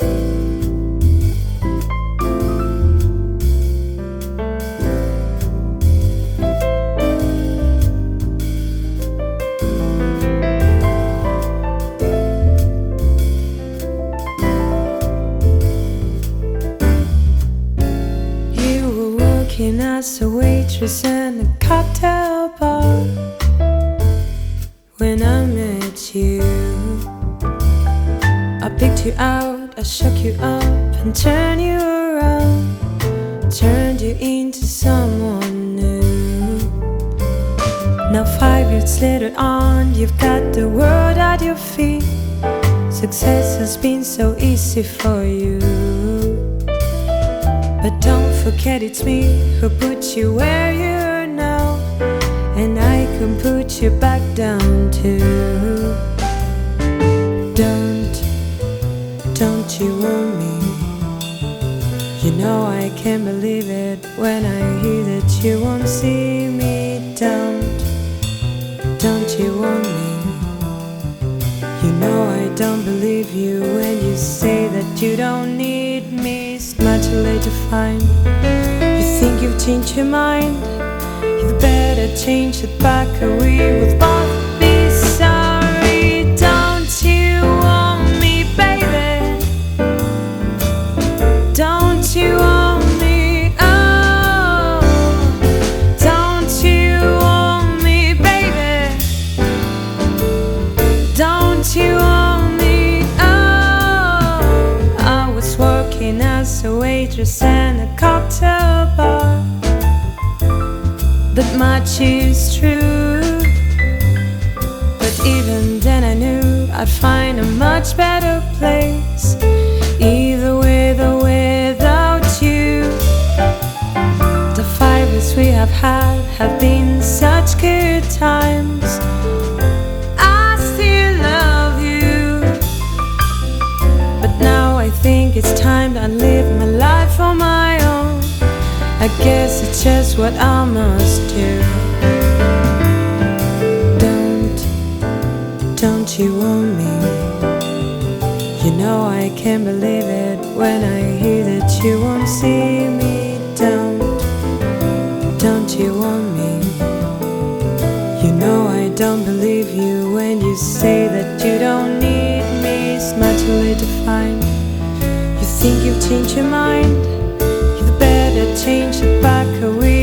You were working as a waitress in a cocktail bar when I met you. I picked you out, I shook you up and turned you around, turned you into someone new. Now, five years later on, you've got the world at your feet. Success has been so easy for you. But don't forget it's me who put you where you are now, and I can put you back down too. You want me? You know I can't believe it when I hear that you won't see me. Don't, don't you want me? You know I don't believe you when you say that you don't need me. It's much too late to find. You think you've changed your mind? You'd better change it back, or we will both waitress in a cocktail bar. But much is true. But even then, I knew I'd find a much better place. Either with or without you. The five we have had have been such good times. To live my life on my own. I guess it's just what I must do. Don't, don't you want me? You know I can't believe it when I hear that you won't see me. Don't, don't you want me? You know I don't believe you when you say that you don't need me. It's much too late to find think you've changed your mind. You'd better change it back away.